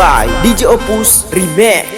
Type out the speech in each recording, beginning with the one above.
by DJ Opus Remix.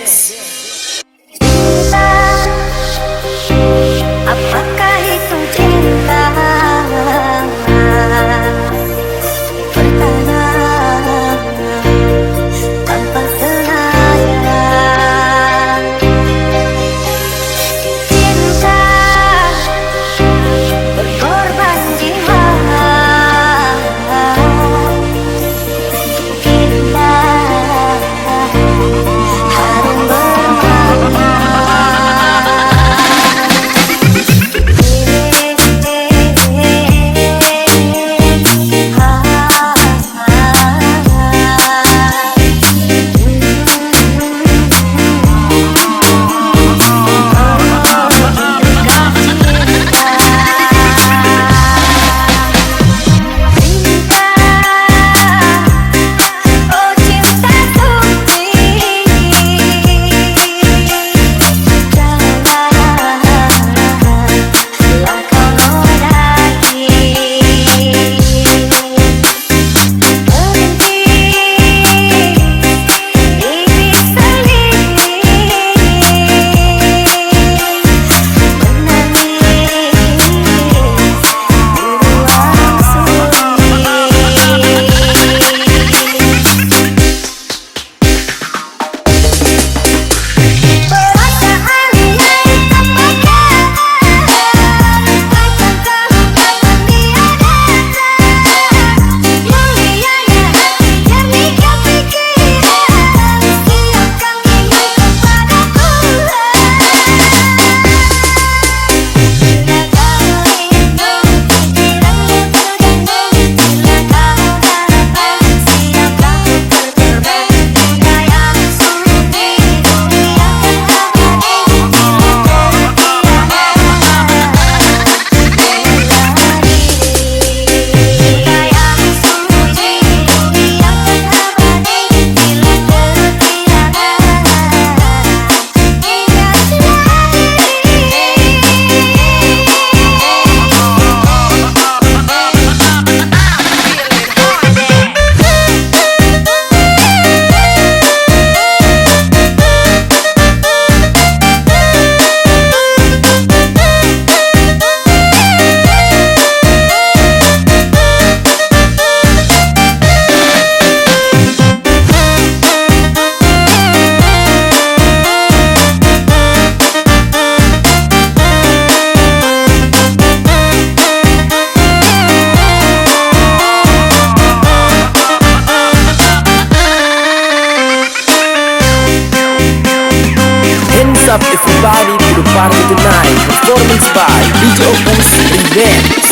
performance by Vito Boost Events.